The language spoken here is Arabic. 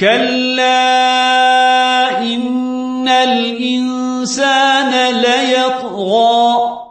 كلا إن الإنسان ليطغى